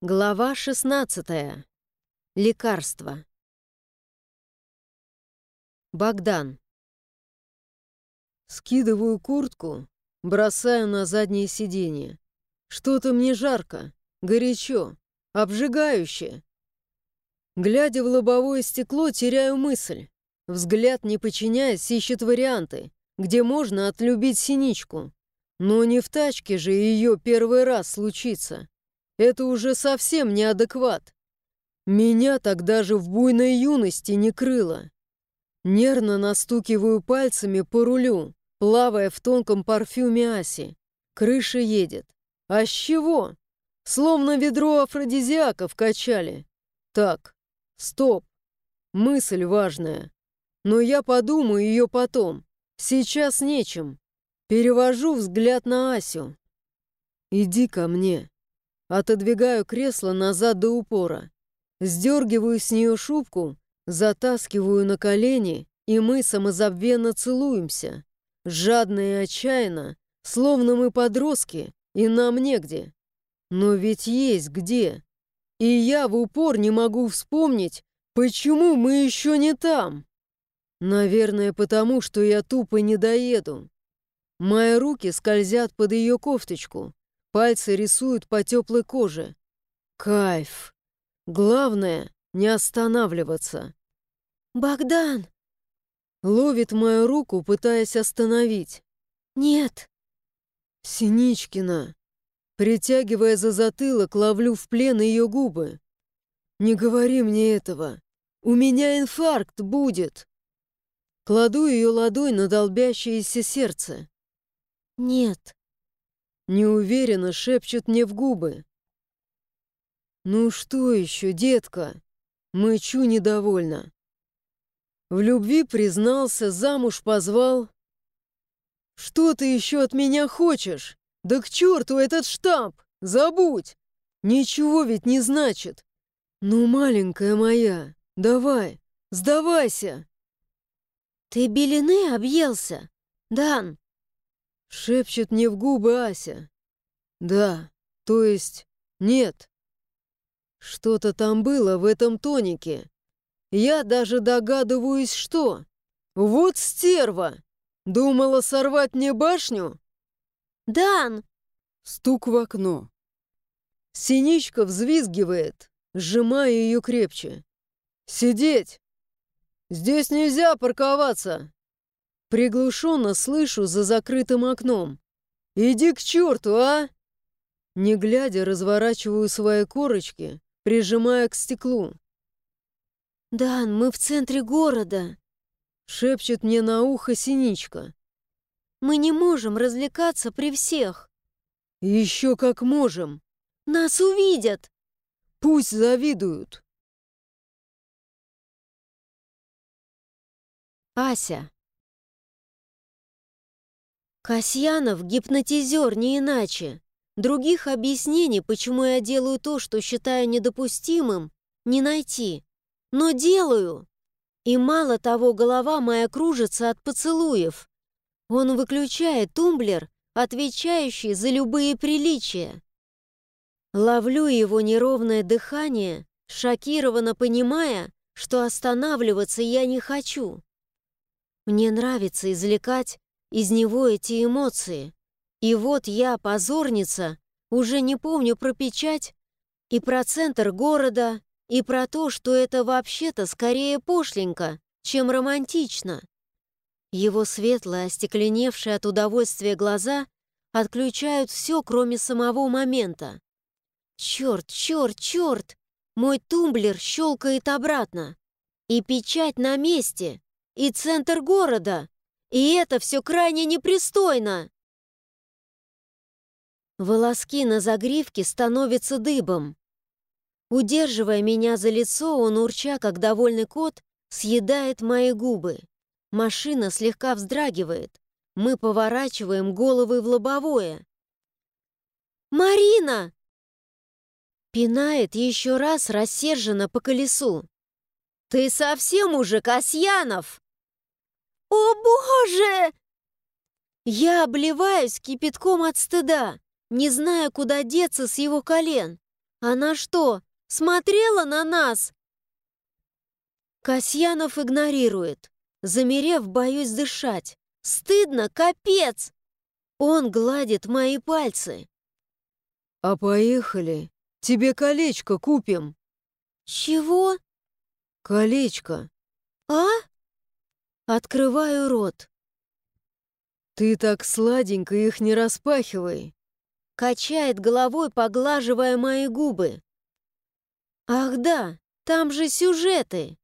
Глава 16. Лекарство. Богдан. Скидываю куртку, бросаю на заднее сиденье. Что-то мне жарко, горячо, обжигающе. Глядя в лобовое стекло, теряю мысль. Взгляд, не подчиняясь, ищет варианты, где можно отлюбить синичку. Но не в тачке же ее первый раз случится. Это уже совсем неадекват. Меня тогда же в буйной юности не крыло. Нервно настукиваю пальцами по рулю, плавая в тонком парфюме Аси. Крыша едет. А с чего? Словно ведро афродизиаков качали. Так, стоп. Мысль важная. Но я подумаю ее потом. Сейчас нечем. Перевожу взгляд на Асю. «Иди ко мне». Отодвигаю кресло назад до упора. Сдергиваю с нее шубку, затаскиваю на колени, и мы самозабвенно целуемся. Жадно и отчаянно, словно мы подростки, и нам негде. Но ведь есть где. И я в упор не могу вспомнить, почему мы еще не там. Наверное, потому что я тупо не доеду. Мои руки скользят под ее кофточку. Пальцы рисуют по теплой коже. Кайф. Главное — не останавливаться. «Богдан!» Ловит мою руку, пытаясь остановить. «Нет!» Синичкина. Притягивая за затылок, ловлю в плен ее губы. «Не говори мне этого. У меня инфаркт будет!» Кладу ее ладонь на долбящееся сердце. «Нет!» Неуверенно шепчет мне в губы. «Ну что еще, детка?» Мычу недовольно. В любви признался, замуж позвал. «Что ты еще от меня хочешь? Да к черту этот штамп! Забудь! Ничего ведь не значит! Ну, маленькая моя, давай, сдавайся!» «Ты белины объелся, Дан!» Шепчет мне в губы Ася. Да, то есть нет. Что-то там было в этом тонике. Я даже догадываюсь, что. Вот стерва! Думала сорвать мне башню? «Дан!» Стук в окно. Синичка взвизгивает, сжимая ее крепче. «Сидеть! Здесь нельзя парковаться!» Приглушенно слышу за закрытым окном. «Иди к черту, а!» Не глядя, разворачиваю свои корочки, прижимая к стеклу. «Дан, мы в центре города!» Шепчет мне на ухо синичка. «Мы не можем развлекаться при всех!» «Еще как можем!» «Нас увидят!» «Пусть завидуют!» Ася Касьянов — гипнотизер, не иначе. Других объяснений, почему я делаю то, что считаю недопустимым, не найти. Но делаю. И мало того, голова моя кружится от поцелуев. Он выключает тумблер, отвечающий за любые приличия. Ловлю его неровное дыхание, шокированно понимая, что останавливаться я не хочу. Мне нравится извлекать из него эти эмоции. И вот я, позорница, уже не помню про печать и про центр города, и про то, что это вообще-то скорее пошленько, чем романтично. Его светлые, остекленевшие от удовольствия глаза отключают все, кроме самого момента. Черт, черт, черт! Мой тумблер щелкает обратно. И печать на месте, и центр города. И это все крайне непристойно. Волоски на загривке становятся дыбом. Удерживая меня за лицо, он, урча, как довольный кот, съедает мои губы. Машина слегка вздрагивает. Мы поворачиваем головы в лобовое. «Марина!» Пинает еще раз рассерженно по колесу. «Ты совсем уже, Касьянов?» «О, Боже!» Я обливаюсь кипятком от стыда, не зная, куда деться с его колен. Она что, смотрела на нас?» Касьянов игнорирует. Замерев, боюсь дышать. Стыдно, капец! Он гладит мои пальцы. «А поехали. Тебе колечко купим». «Чего?» «Колечко». «А?» Открываю рот. «Ты так сладенько их не распахивай!» Качает головой, поглаживая мои губы. «Ах да, там же сюжеты!»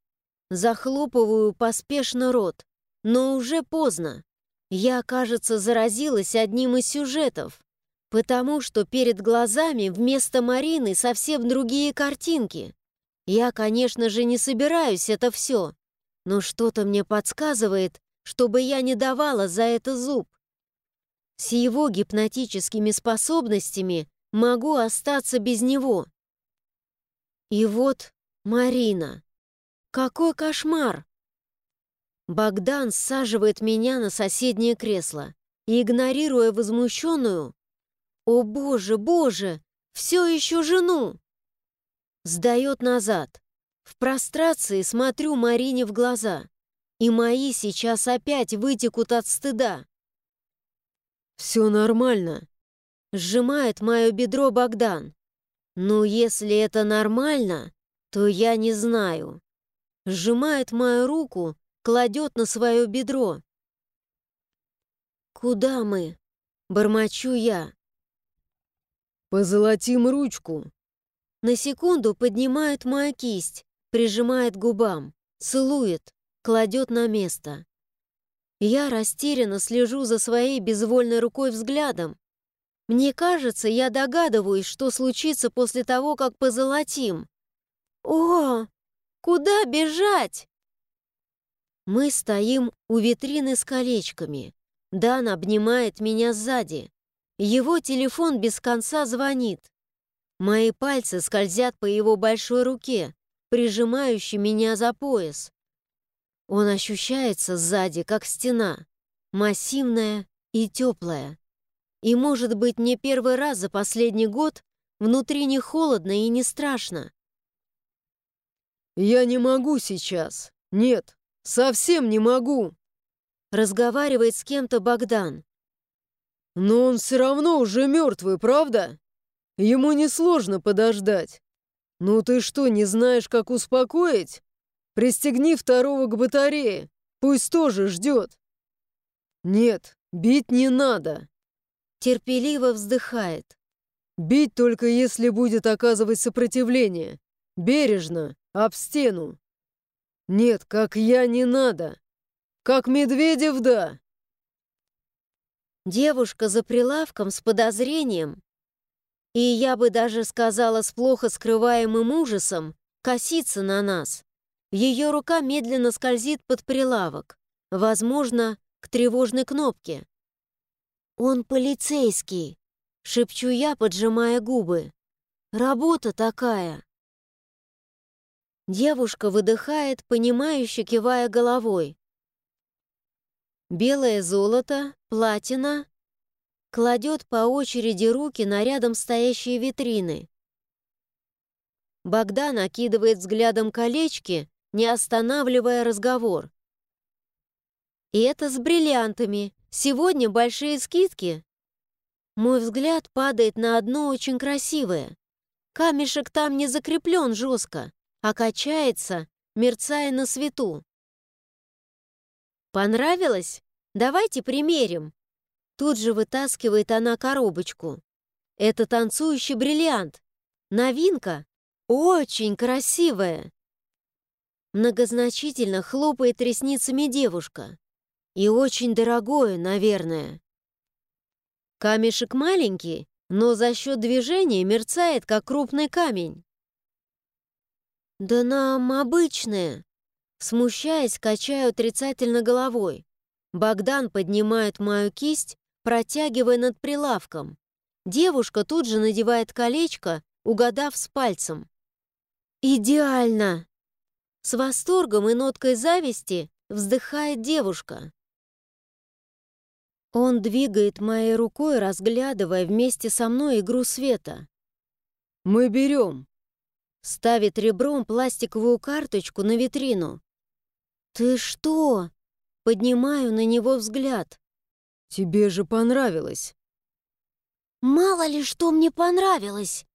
Захлопываю поспешно рот, но уже поздно. Я, кажется, заразилась одним из сюжетов, потому что перед глазами вместо Марины совсем другие картинки. Я, конечно же, не собираюсь это все, но что-то мне подсказывает, чтобы я не давала за это зуб. С его гипнотическими способностями могу остаться без него. И вот Марина. Какой кошмар! Богдан саживает меня на соседнее кресло и, игнорируя возмущенную, «О боже, боже, все еще жену!» Сдает назад. В прострации смотрю Марине в глаза и мои сейчас опять вытекут от стыда. «Все нормально», — сжимает мое бедро Богдан. «Ну, если это нормально, то я не знаю». Сжимает мою руку, кладет на свое бедро. «Куда мы?» — бормочу я. «Позолотим ручку». На секунду поднимает мою кисть, прижимает губам, целует кладет на место. Я растерянно слежу за своей безвольной рукой взглядом. Мне кажется, я догадываюсь, что случится после того, как позолотим. О, куда бежать? Мы стоим у витрины с колечками. Дан обнимает меня сзади. Его телефон без конца звонит. Мои пальцы скользят по его большой руке, прижимающей меня за пояс. Он ощущается сзади, как стена, массивная и теплая. И, может быть, не первый раз за последний год внутри не холодно и не страшно. «Я не могу сейчас. Нет, совсем не могу!» Разговаривает с кем-то Богдан. «Но он все равно уже мертвый, правда? Ему несложно подождать. Ну ты что, не знаешь, как успокоить?» Пристегни второго к батарее, пусть тоже ждет. Нет, бить не надо. Терпеливо вздыхает. Бить только если будет оказывать сопротивление. Бережно, об стену. Нет, как я не надо. Как Медведев, да. Девушка за прилавком с подозрением, и я бы даже сказала с плохо скрываемым ужасом, косится на нас. Ее рука медленно скользит под прилавок, возможно, к тревожной кнопке. «Он полицейский», — шепчу я, поджимая губы. «Работа такая». Девушка выдыхает, понимающе кивая головой. Белое золото, платина. Кладет по очереди руки на рядом стоящие витрины. Богдан окидывает взглядом колечки, не останавливая разговор. И это с бриллиантами. Сегодня большие скидки. Мой взгляд падает на одно очень красивое. Камешек там не закреплен жестко, а качается, мерцая на свету. Понравилось? Давайте примерим. Тут же вытаскивает она коробочку. Это танцующий бриллиант. Новинка. Очень красивая. Многозначительно хлопает ресницами девушка. И очень дорогое, наверное. Камешек маленький, но за счет движения мерцает, как крупный камень. «Да нам обычное!» Смущаясь, качаю отрицательно головой. Богдан поднимает мою кисть, протягивая над прилавком. Девушка тут же надевает колечко, угадав с пальцем. «Идеально!» С восторгом и ноткой зависти вздыхает девушка. Он двигает моей рукой, разглядывая вместе со мной игру света. Мы берем. Ставит ребром пластиковую карточку на витрину. «Ты что?» Поднимаю на него взгляд. «Тебе же понравилось!» «Мало ли что мне понравилось!»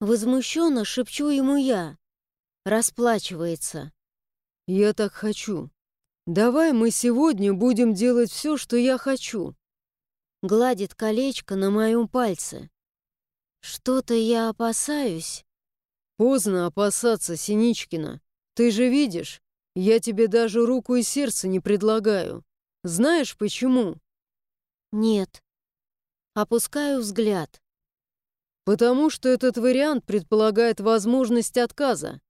Возмущенно шепчу ему я. Расплачивается. «Я так хочу. Давай мы сегодня будем делать все, что я хочу». Гладит колечко на моем пальце. Что-то я опасаюсь. Поздно опасаться, Синичкина. Ты же видишь, я тебе даже руку и сердце не предлагаю. Знаешь почему? Нет. Опускаю взгляд. Потому что этот вариант предполагает возможность отказа.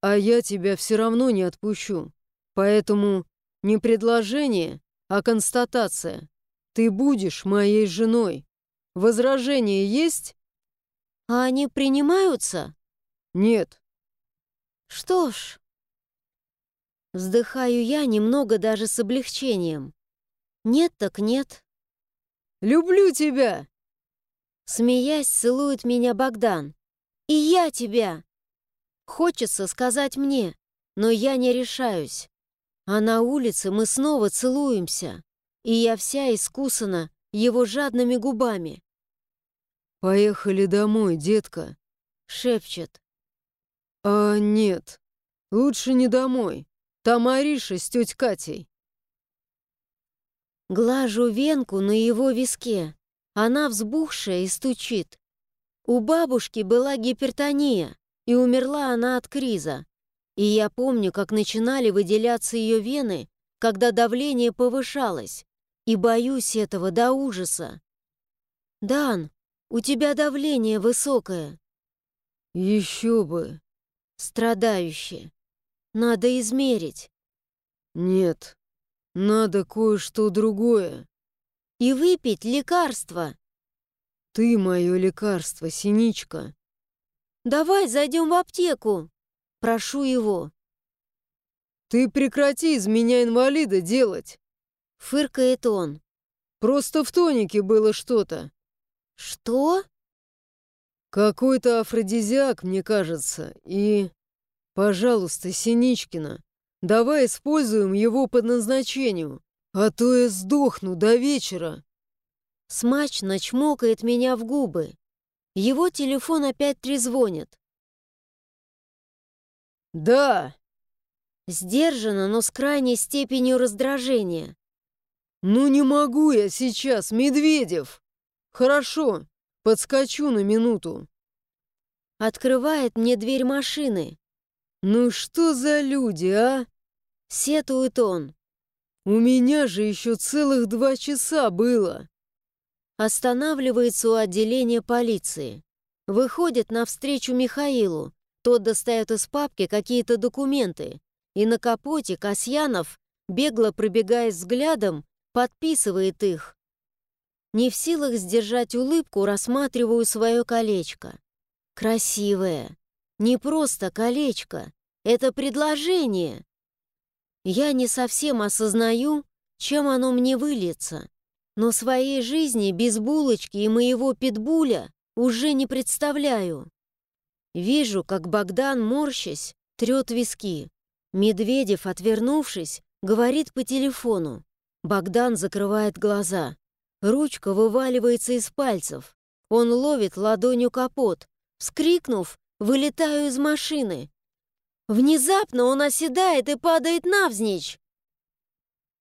А я тебя все равно не отпущу. Поэтому не предложение, а констатация. Ты будешь моей женой. Возражения есть? А они принимаются? Нет. Что ж, Вздыхаю я немного даже с облегчением. Нет так нет. «Люблю тебя!» Смеясь, целует меня Богдан. «И я тебя!» Хочется сказать мне, но я не решаюсь. А на улице мы снова целуемся, и я вся искусана его жадными губами. «Поехали домой, детка», — шепчет. «А нет, лучше не домой. Там Ариша с тетей Катей. Глажу венку на его виске. Она взбухшая и стучит. У бабушки была гипертония, и умерла она от криза. И я помню, как начинали выделяться ее вены, когда давление повышалось, и боюсь этого до ужаса. «Дан, у тебя давление высокое». «Еще бы». Страдающее. Надо измерить. Нет, надо кое-что другое. И выпить лекарство. Ты мое лекарство, Синичка. Давай зайдем в аптеку. Прошу его. Ты прекрати из меня инвалида делать. Фыркает он. Просто в тонике было что-то. Что? Какой-то афродизиак, мне кажется, и... «Пожалуйста, Синичкина, давай используем его по назначению, а то я сдохну до вечера». Смачно чмокает меня в губы. Его телефон опять трезвонит. «Да!» Сдержанно, но с крайней степенью раздражения. «Ну не могу я сейчас, Медведев!» «Хорошо, подскочу на минуту». Открывает мне дверь машины. «Ну что за люди, а?» — сетует он. «У меня же еще целых два часа было!» Останавливается у отделения полиции. Выходит навстречу Михаилу. Тот достает из папки какие-то документы. И на капоте Касьянов, бегло пробегая взглядом, подписывает их. Не в силах сдержать улыбку, рассматриваю свое колечко. Красивое. Не просто колечко, это предложение. Я не совсем осознаю, чем оно мне выльется, но своей жизни без булочки и моего питбуля уже не представляю. Вижу, как Богдан, морщась, трет виски. Медведев, отвернувшись, говорит по телефону. Богдан закрывает глаза. Ручка вываливается из пальцев. Он ловит ладонью капот. Вскрикнув, Вылетаю из машины. Внезапно он оседает и падает навзничь.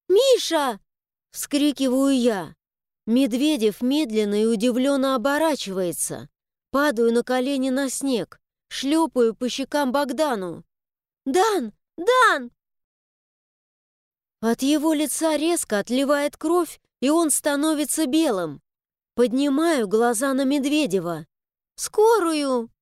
«Миша!» — вскрикиваю я. Медведев медленно и удивленно оборачивается. Падаю на колени на снег, шлепаю по щекам Богдану. «Дан! Дан!» От его лица резко отливает кровь, и он становится белым. Поднимаю глаза на Медведева. «Скорую!»